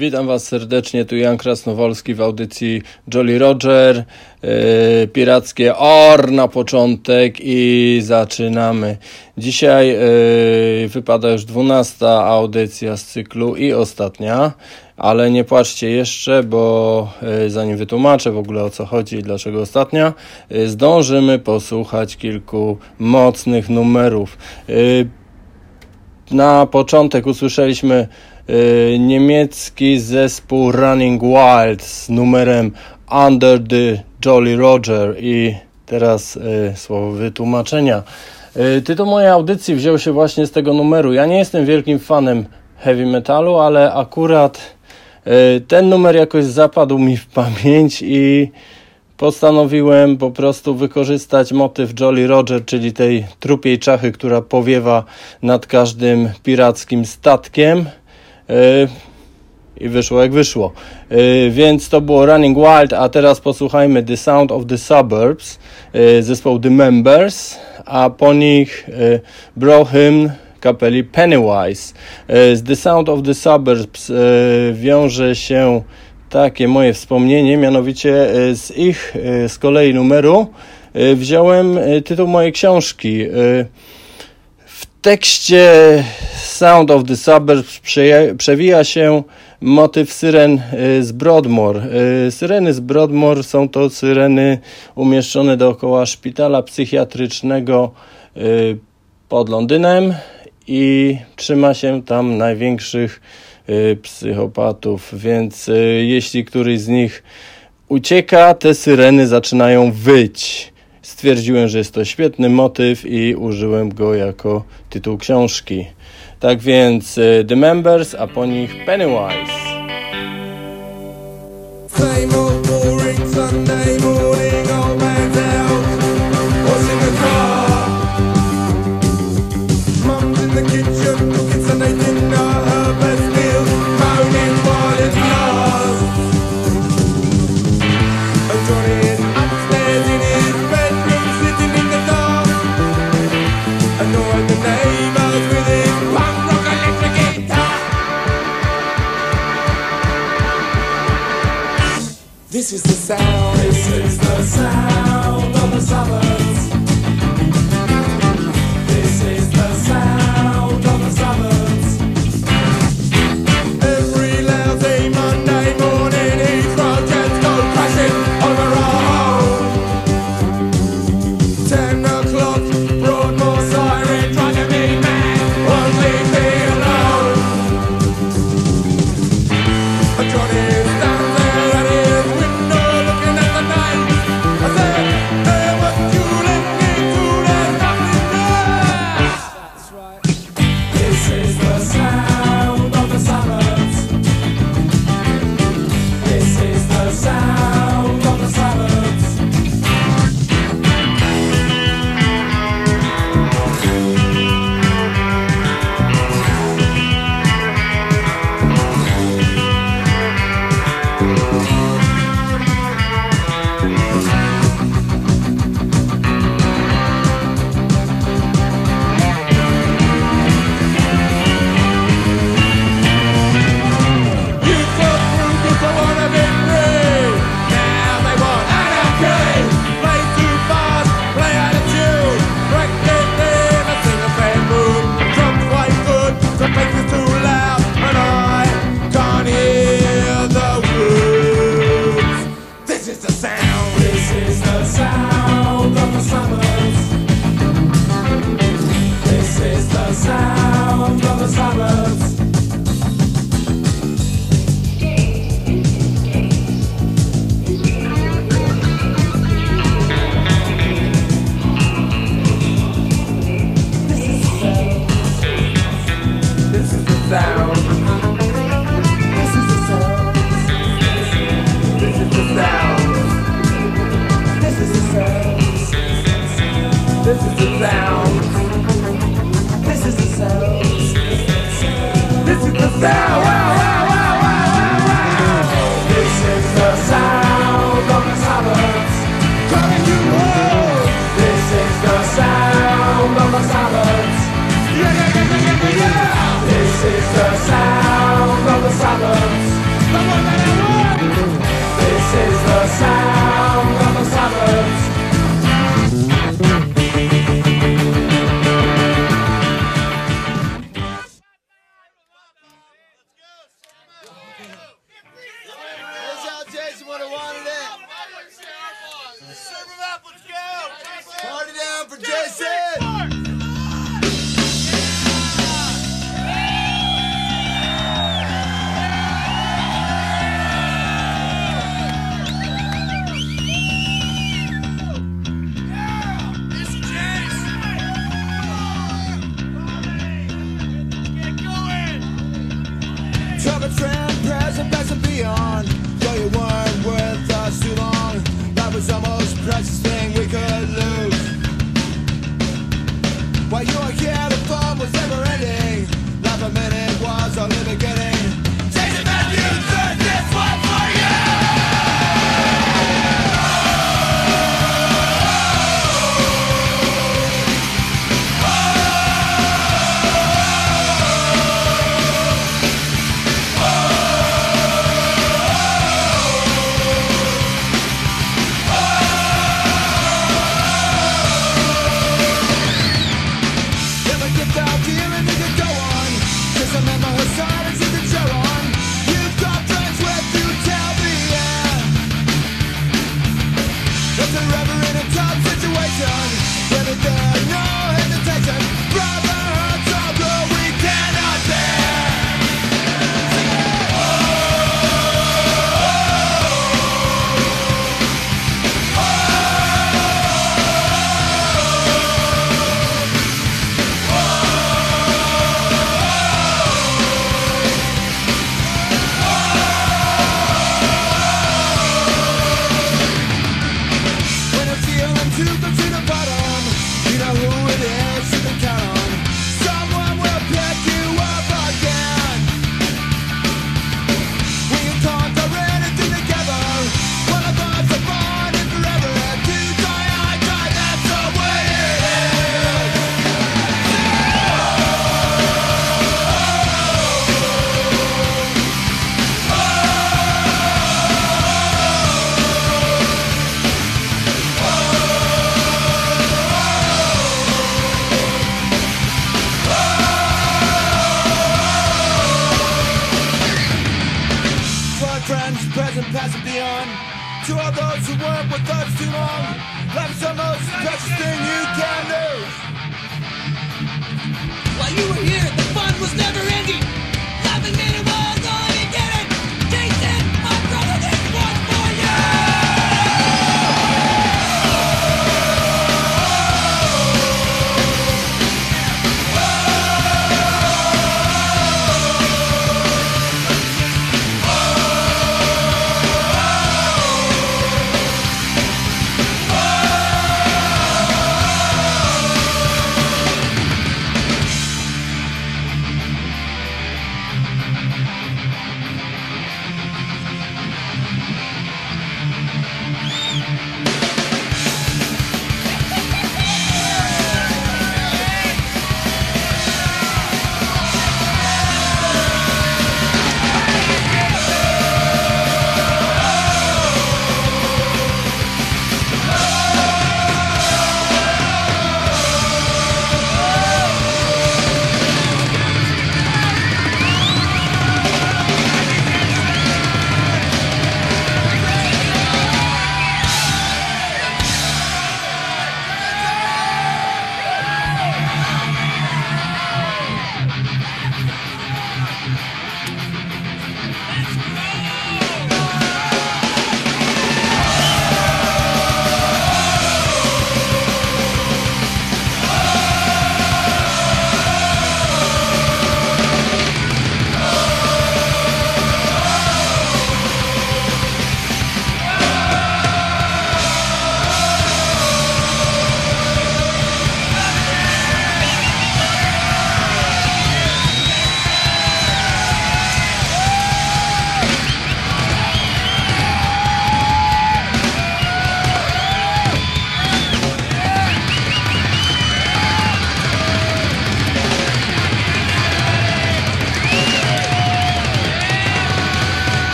Witam Was serdecznie, tu Jan Krasnowolski w audycji Jolly Roger, yy, pirackie OR na początek i zaczynamy. Dzisiaj yy, wypada już dwunasta audycja z cyklu i ostatnia, ale nie płaczcie jeszcze, bo yy, zanim wytłumaczę w ogóle o co chodzi i dlaczego ostatnia, zdążymy posłuchać kilku mocnych numerów. Na początek usłyszeliśmy niemiecki zespół Running Wild z numerem Under the Jolly Roger i teraz y, słowo wytłumaczenia. Y, tytuł mojej audycji wziął się właśnie z tego numeru. Ja nie jestem wielkim fanem heavy metalu, ale akurat y, ten numer jakoś zapadł mi w pamięć i postanowiłem po prostu wykorzystać motyw Jolly Roger, czyli tej trupiej czachy, która powiewa nad każdym pirackim statkiem. Yy, I wyszło jak wyszło. Yy, więc to było Running Wild, a teraz posłuchajmy The Sound of the Suburbs, yy, zespoł The Members, a po nich yy, Bro Hymn kapeli Pennywise. Z The Sound of the Suburbs wiąże się takie moje wspomnienie, mianowicie e, z ich e, z kolei numeru e, wziąłem tytuł mojej książki. Tekście Sound of the Suburbs przewija się motyw syren z Broadmoor. Syreny z Broadmoor są to syreny umieszczone dookoła szpitala psychiatrycznego pod Londynem i trzyma się tam największych Y, psychopatów, więc y, jeśli któryś z nich ucieka, te syreny zaczynają wyć. Stwierdziłem, że jest to świetny motyw i użyłem go jako tytuł książki. Tak więc y, The Members, a po nich Pennywise.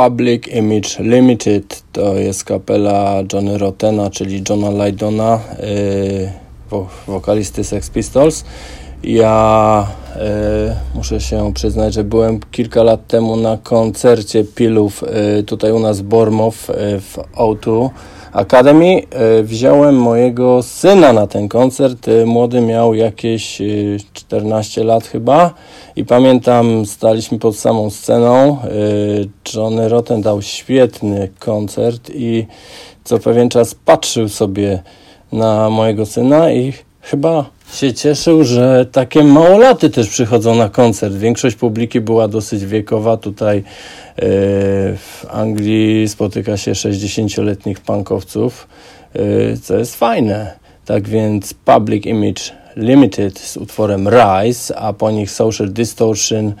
Public Image Limited to jest kapela Johnny Rottena, czyli Johna Lydona, yy, wo wokalisty Sex Pistols. Ja yy, muszę się przyznać, że byłem kilka lat temu na koncercie Pilów yy, tutaj u nas Bormow yy, w O2 Academy. Yy, wziąłem mojego syna na ten koncert. Yy, młody miał jakieś yy, 14 lat chyba i pamiętam, staliśmy pod samą sceną. Johnny Rotten dał świetny koncert i co pewien czas patrzył sobie na mojego syna i chyba się cieszył, że takie małolaty też przychodzą na koncert. Większość publiki była dosyć wiekowa. Tutaj yy, w Anglii spotyka się 60-letnich punkowców, yy, co jest fajne. Tak więc Public Image Limited z utworem Rise, a po nich Social Distortion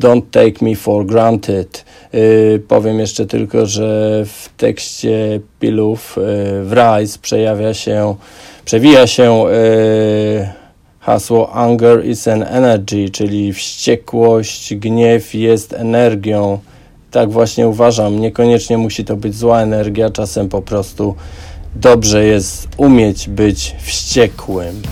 Don't Take Me For Granted. Yy, powiem jeszcze tylko, że w tekście Pilów w Rise przejawia się, Przewija się e, hasło Anger is an energy, czyli wściekłość, gniew jest energią. Tak właśnie uważam. Niekoniecznie musi to być zła energia, czasem po prostu dobrze jest umieć być wściekłym.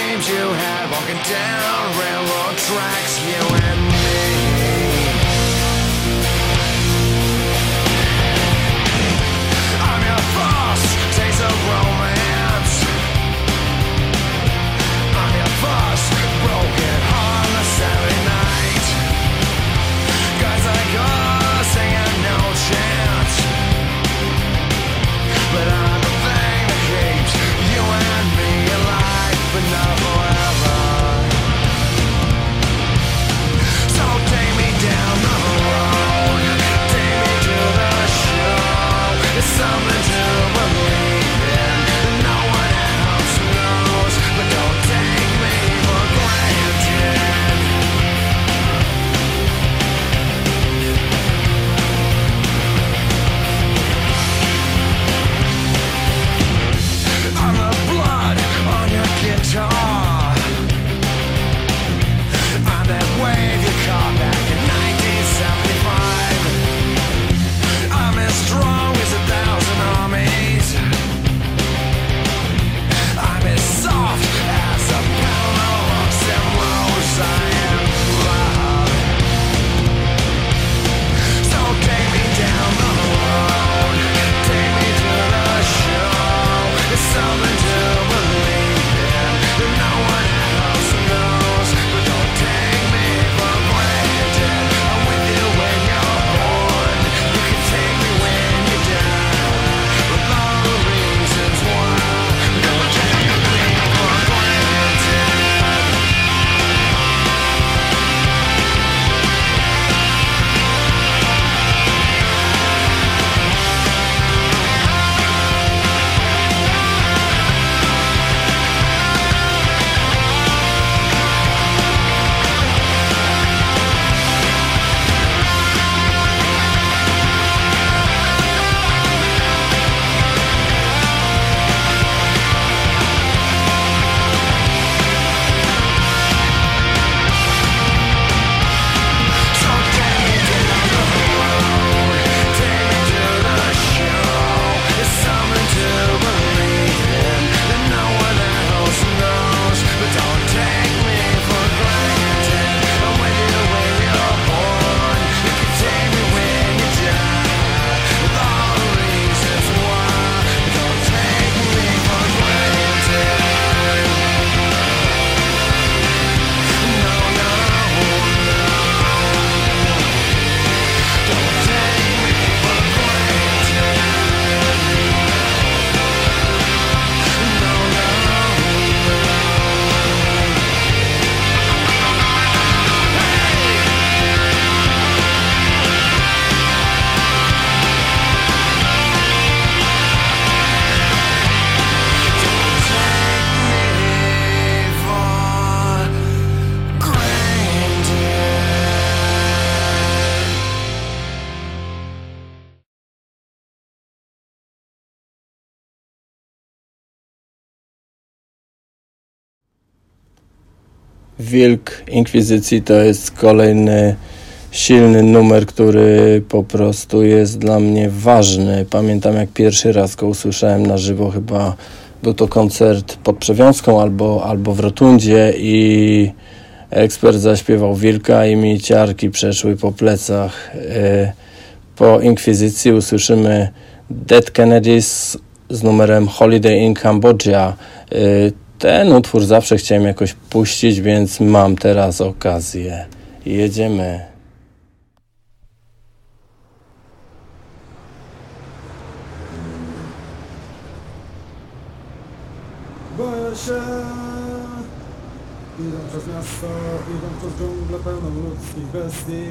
Dreams you had walking down railroad tracks, you and me. Wilk Inkwizycji to jest kolejny silny numer, który po prostu jest dla mnie ważny. Pamiętam jak pierwszy raz go usłyszałem na żywo, chyba był to koncert pod Przewiązką albo, albo w Rotundzie i ekspert zaśpiewał Wilka i mi ciarki przeszły po plecach. E, Po Inkwizycji usłyszymy Dead Kennedys z numerem Holiday in Cambodia. Ten utwór zawsze chciałem jakoś puścić, więc mam teraz okazję. Jedziemy. Boję się Idą przez miasto, idą przez dżunglę pełną ludzkich bestii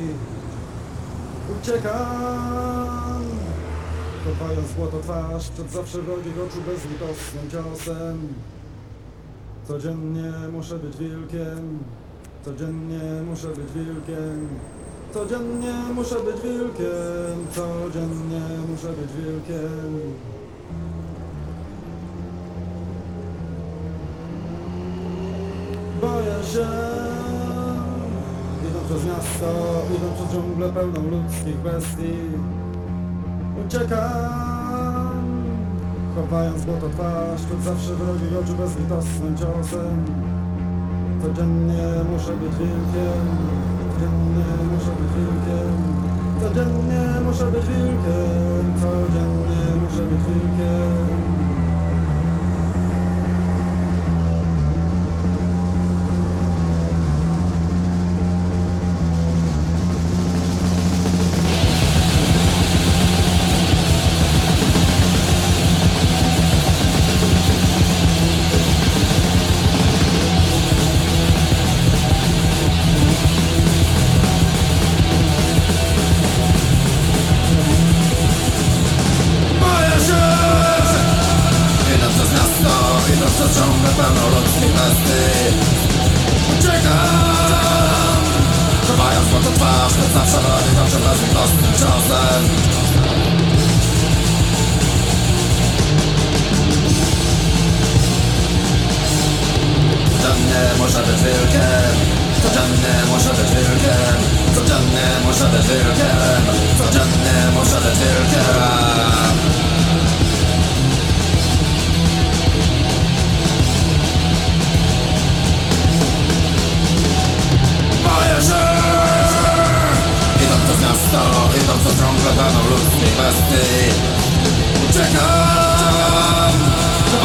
Uciekam Kopając złoto twarz przed zawsze wrogich oczu bezlitosnym ciosem Codziennie muszę być wilkiem. Codziennie muszę być wilkiem. Codziennie muszę być wilkiem. Codziennie muszę być wilkiem. Boję się. Idą przez miasto, idą przez dżunglę pełną ludzkich bestii. Uciekam Kopając złoto twarz, tu zawsze wrogi oczu bezlitosnym ciosem. Codziennie muszę być wilkiem, codziennie muszę być wilkiem Codziennie muszę być wilkiem, codziennie muszę być wilkiem. Zawsze radyka, że bez prostym czasem. Codziennie może być wilkiem Codziennie może być wilkiem Codziennie może być wilkiem Codziennie może być wilkiem to co ciągle dano ludzkiej bestii Uciekam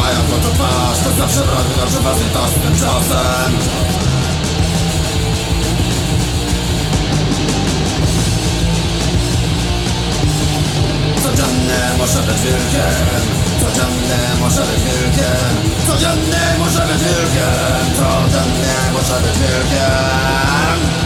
Mając oczy twarz, to zawsze robi dobrze was i to z tym czasem. Codzienne może być wilkiem Codzienne może być wilkiem Codzienne może być wilkiem Codzienne może być wilkiem.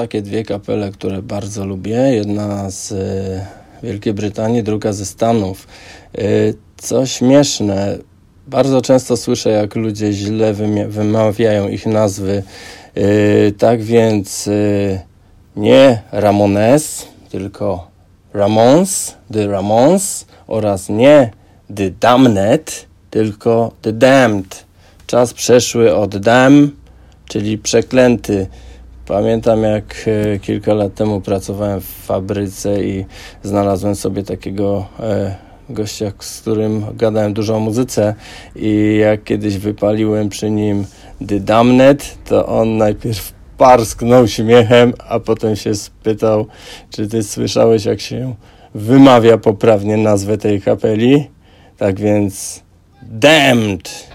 Takie dwie kapele, które bardzo lubię. Jedna z e, Wielkiej Brytanii, druga ze Stanów. E, co śmieszne, bardzo często słyszę, jak ludzie źle wymawiają ich nazwy. E, tak więc nie Ramones, tylko Ramones, The Ramones oraz nie The Damned, tylko The Damned. Czas przeszły od dam, czyli przeklęty. Pamiętam jak e, kilka lat temu pracowałem w fabryce i znalazłem sobie takiego e, gościa, z którym gadałem dużo o muzyce i jak kiedyś wypaliłem przy nim The Damned, to on najpierw parsknął śmiechem, a potem się spytał, czy ty słyszałeś jak się wymawia poprawnie nazwę tej kapeli? Tak więc Damned!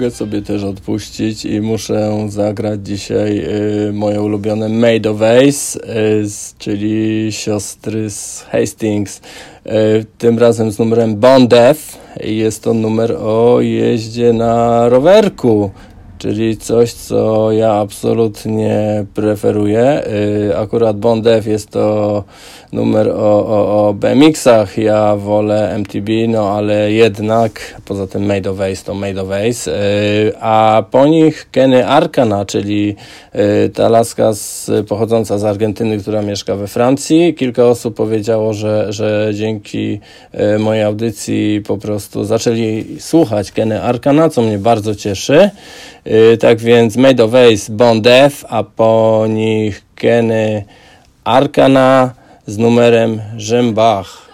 Mogę sobie też odpuścić i muszę zagrać dzisiaj y, moje ulubione Made of Ace, y, czyli siostry z Hastings. Y, tym razem z numerem Bondev. Jest to numer o jeździe na rowerku. Czyli coś, co ja absolutnie preferuję. Y, Akurat Bondev jest to numer o, o, o BMX-ach. Ja wolę MTB, no ale jednak, poza tym Made of Ace to Made of Ace. Y, A po nich Kenny Arcana, czyli y, ta laska z, pochodząca z Argentyny, która mieszka we Francji. Kilka osób powiedziało, że, że dzięki mojej audycji po prostu zaczęli słuchać Kenny Arcana, co mnie bardzo cieszy. Y, Tak więc Made of Ace Bondev, a po nich Kenny Arcana z numerem Rzębach.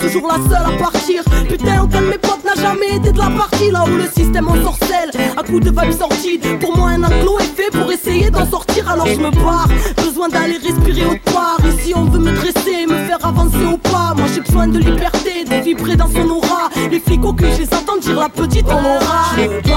Toujours la seule à partir. Putain, aucun de mes potes n'a jamais été de la partie. Là où le système en sorcelle, à coup de vibes sorties. Pour moi, un enclos est fait pour essayer d'en sortir, alors je me barre. Besoin d'aller respirer autre part. Ici, on veut me dresser, me faire avancer au pas. Moi, j'ai besoin de liberté, de vibrer dans son aura. Les flics au cul, je dire la petite on aura.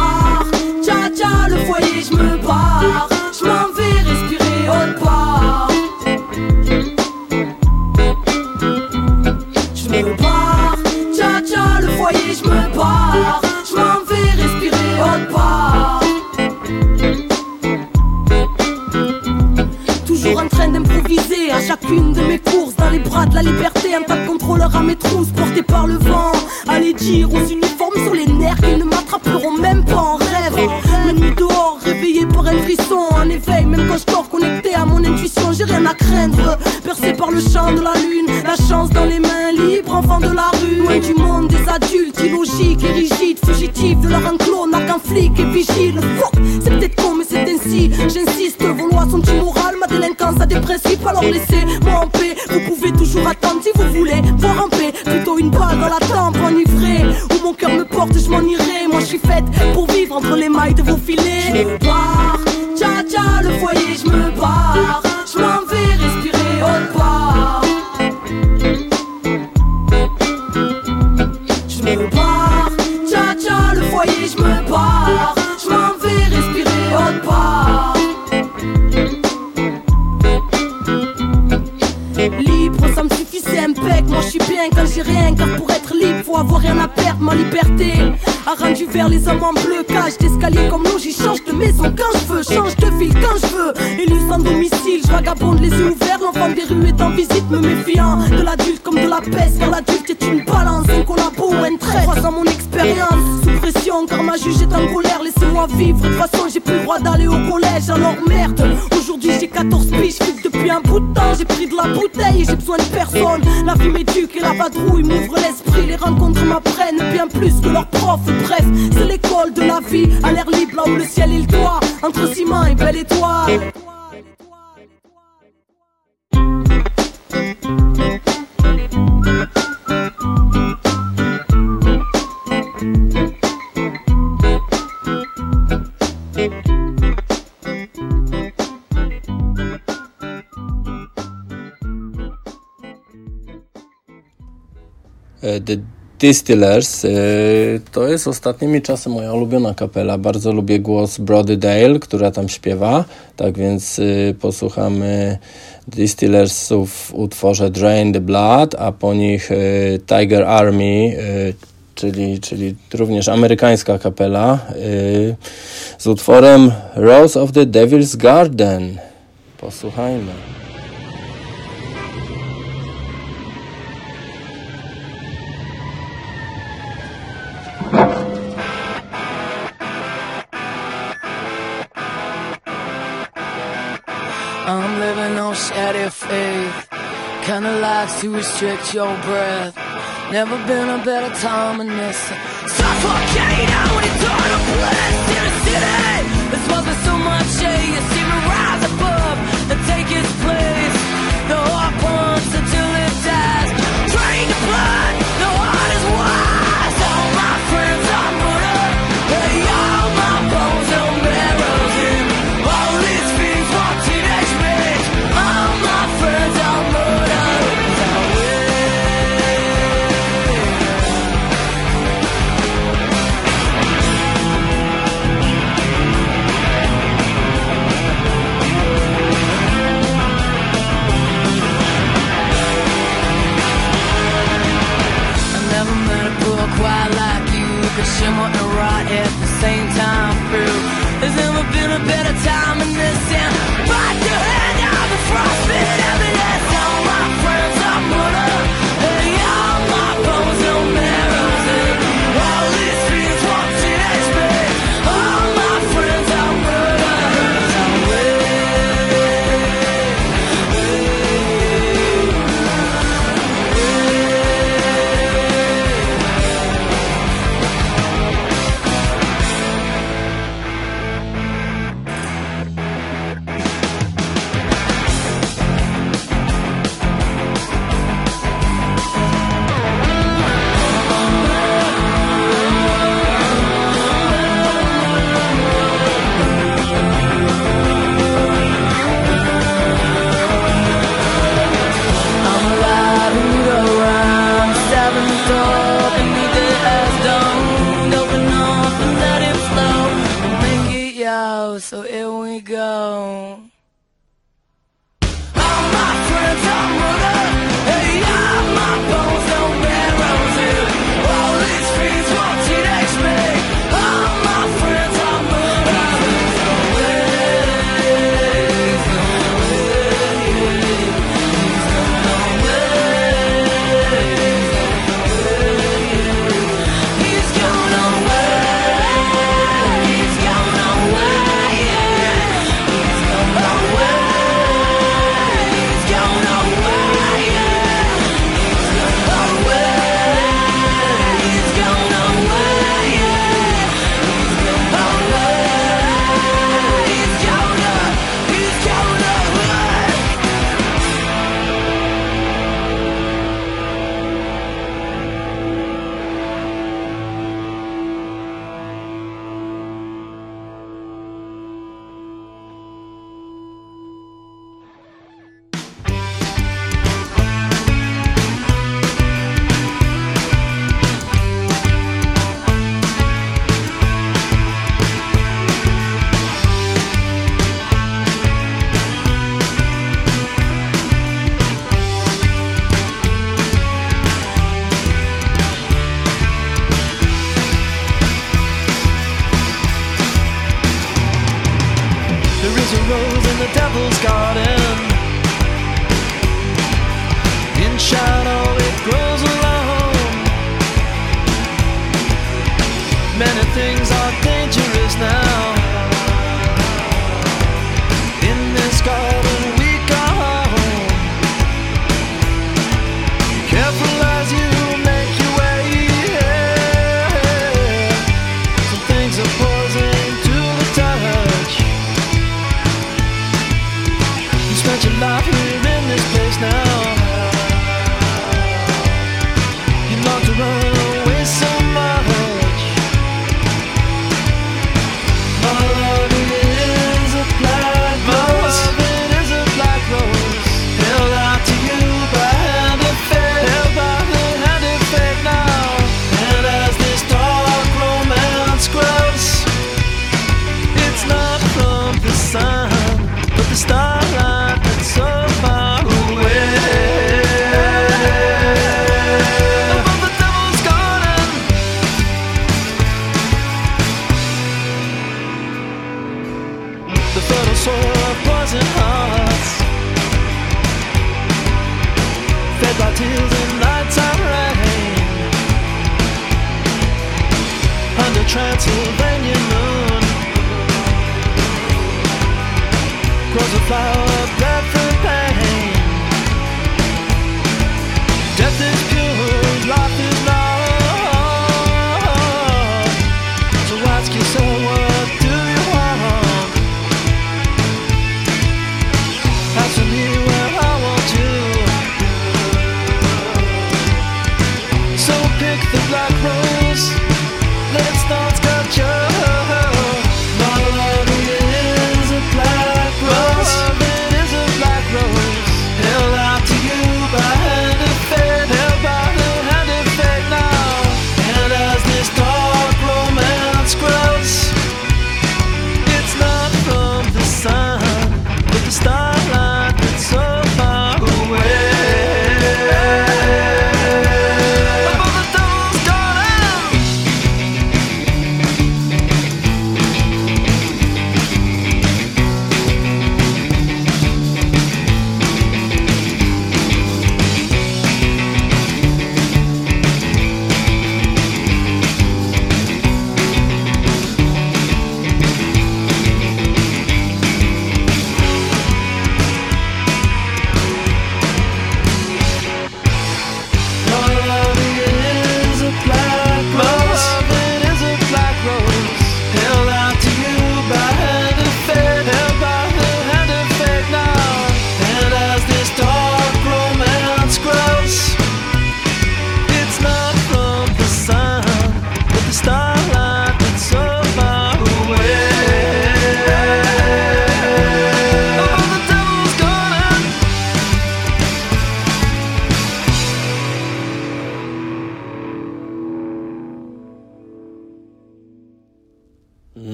C'est peut-être con, mais c'est ainsi. J'insiste, vos lois sont immorales, ma délinquance a des principes, alors laissez-moi en paix. Vous pouvez toujours attendre si vous voulez voir en paix. Plutôt une balle dans la tempe, enivrée. Où mon cœur me porte, je m'en irai. Moi, je suis faite pour vivre entre les mailles de vos filets. Liberté a rendu vers les hommes en bleu. Cage d'escalier comme nous, j'y change de maison quand je veux, change de ville quand je veux. Élu sans domicile, je vagabonde les yeux ouverts. L'enfant des rues est en visite, me méfiant de l'adulte comme de la peste. Car l'adulte est une balance, un collabo un trait. Croisant mon expérience, car ma juge est en colère. Laissez-moi vivre, de toute façon j'ai plus le droit d'aller au collège. Alors merde, aujourd'hui j'ai 14 piges, depuis un bout de temps. J'ai pris de la bouteille et j'ai besoin de personne. La vie m'éduque et la vadrouille m'ouvre l'esprit. Les rencontres m'apprennent bien plus que leurs profs. Bref, c'est l'école de la vie, à l'air libre là le ciel est le toit. Entre ciment et belle étoile. The Distillers e, to jest ostatnimi czasy moja ulubiona kapela. Bardzo lubię głos Brody Dale, która tam śpiewa. Tak więc e, posłuchamy Distillersów w utworze Drain the Blood, a po nich e, Tiger Army, e, czyli, czyli również amerykańska kapela e, z utworem Rose of the Devil's Garden. Posłuchajmy. To restrict your breath. Never been a better time than this. Suffocate out when it's on a blast in a city. Supposed to so much shade. You see me rise shimmer and rot at the same time through There's never been a better time in this? Town Bite your hand out the frostbit Rose in the devil's garden. In shadow,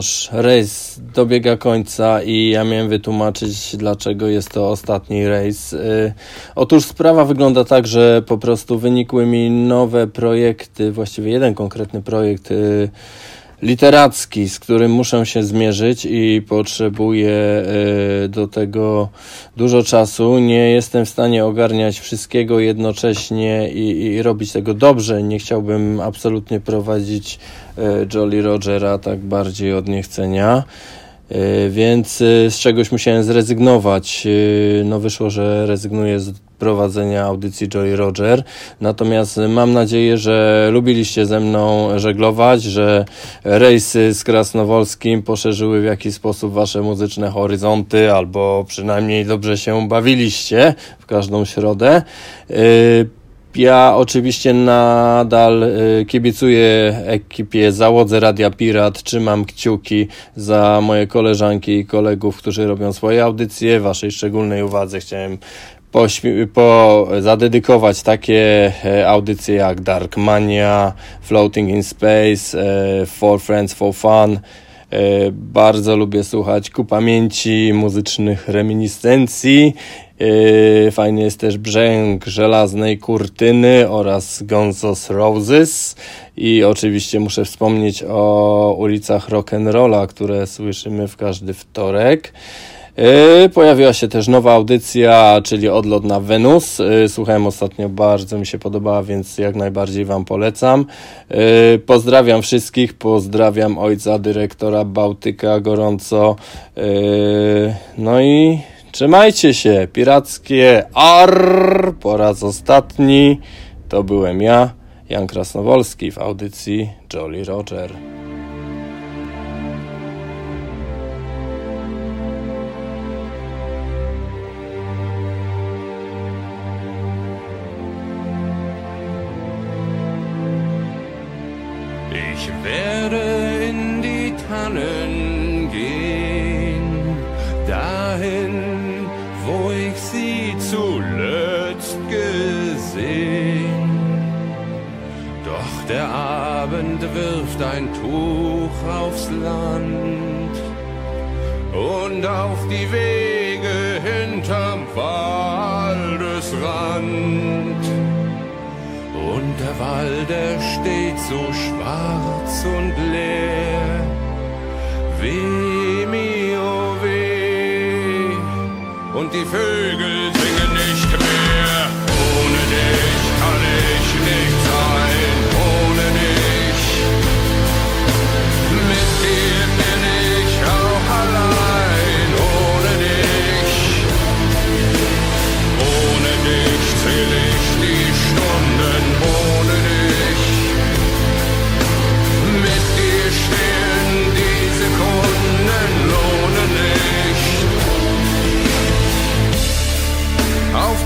nasz rejs dobiega końca i ja miałem wytłumaczyć, dlaczego jest to ostatni rejs. Y, Otóż sprawa wygląda tak, że po prostu wynikły mi nowe projekty, właściwie jeden konkretny projekt y, literacki, z którym muszę się zmierzyć i potrzebuję y, do tego dużo czasu. Nie jestem w stanie ogarniać wszystkiego jednocześnie i, i robić tego dobrze. Nie chciałbym absolutnie prowadzić y, Jolly Rogera tak bardziej od niechcenia. Y, Więc z czegoś musiałem zrezygnować. No wyszło, że rezygnuję z prowadzenia audycji Joy Roger. Natomiast mam nadzieję, że lubiliście ze mną żeglować, że rejsy z Krasnowolskim poszerzyły w jakiś sposób wasze muzyczne horyzonty, albo przynajmniej dobrze się bawiliście w każdą środę. Y, ja oczywiście nadal y, kibicuję ekipie załodze Radia Pirat, trzymam kciuki za moje koleżanki i kolegów, którzy robią swoje audycje. Waszej szczególnej uwadze chciałem pośmi- po, zadedykować takie e, audycje jak Darkmania, Floating in Space, e, For Friends for Fun. E, Bardzo lubię słuchać ku pamięci muzycznych reminiscencji. Fajny jest też Brzęk Żelaznej Kurtyny oraz Gonzos Roses. I oczywiście muszę wspomnieć o ulicach Rock'n'Rolla, które słyszymy w każdy wtorek. E, Pojawiła się też nowa audycja, czyli Odlot na Wenus. E, Słuchałem ostatnio, bardzo mi się podobała, więc jak najbardziej Wam polecam. E, Pozdrawiam wszystkich, pozdrawiam ojca dyrektora Bałtyka gorąco. No i trzymajcie się, pirackie AR po raz ostatni. To byłem ja, Jan Krasnowolski w audycji Jolly Roger. Ich sie zuletzt gesehen. Doch der Abend wirft ein Tuch aufs Land und auf die Wege hinterm Waldesrand. Und der Wald, der steht so schwarz und leer. Weh, Und die Vögel singen nicht mehr. Ohne dich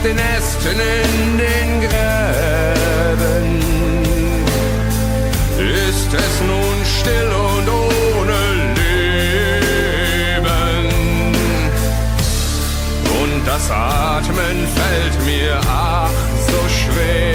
den Ästen in den Gräben ist es nun still und ohne Leben. Und das Atmen fällt mir ach so schwer.